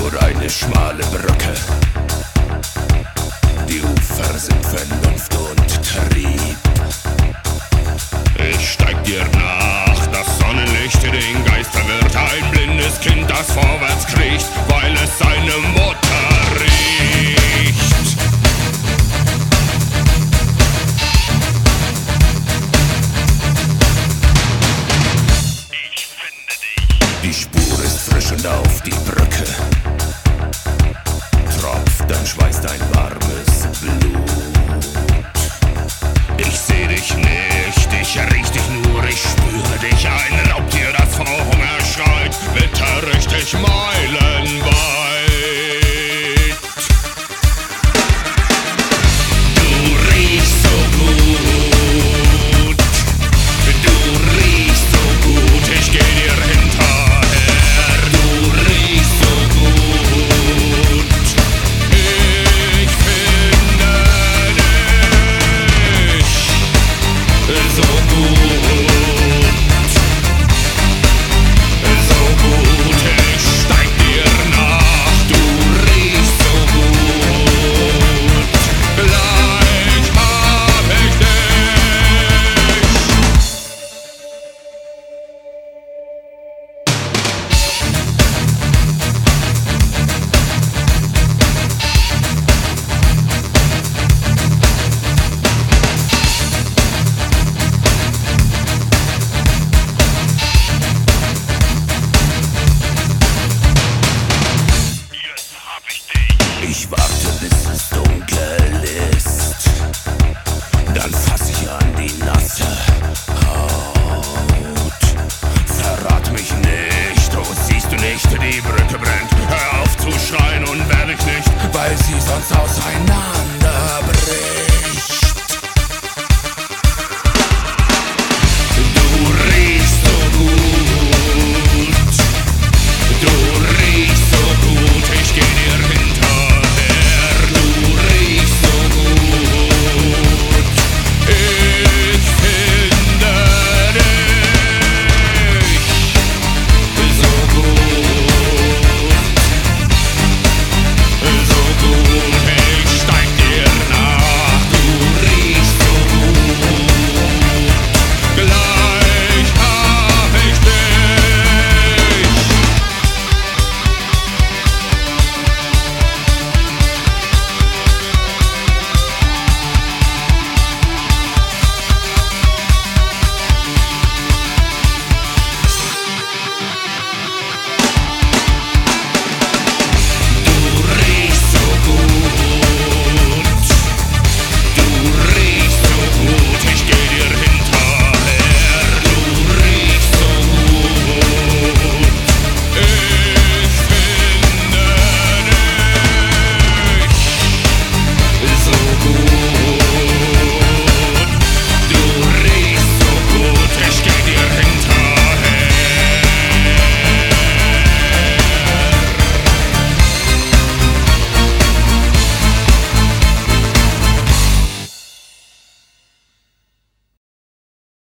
nur eine schmale Brücke. Die Ufer sind Vernunft und Trieb. Frankenstein. It's so cool. Ich warte.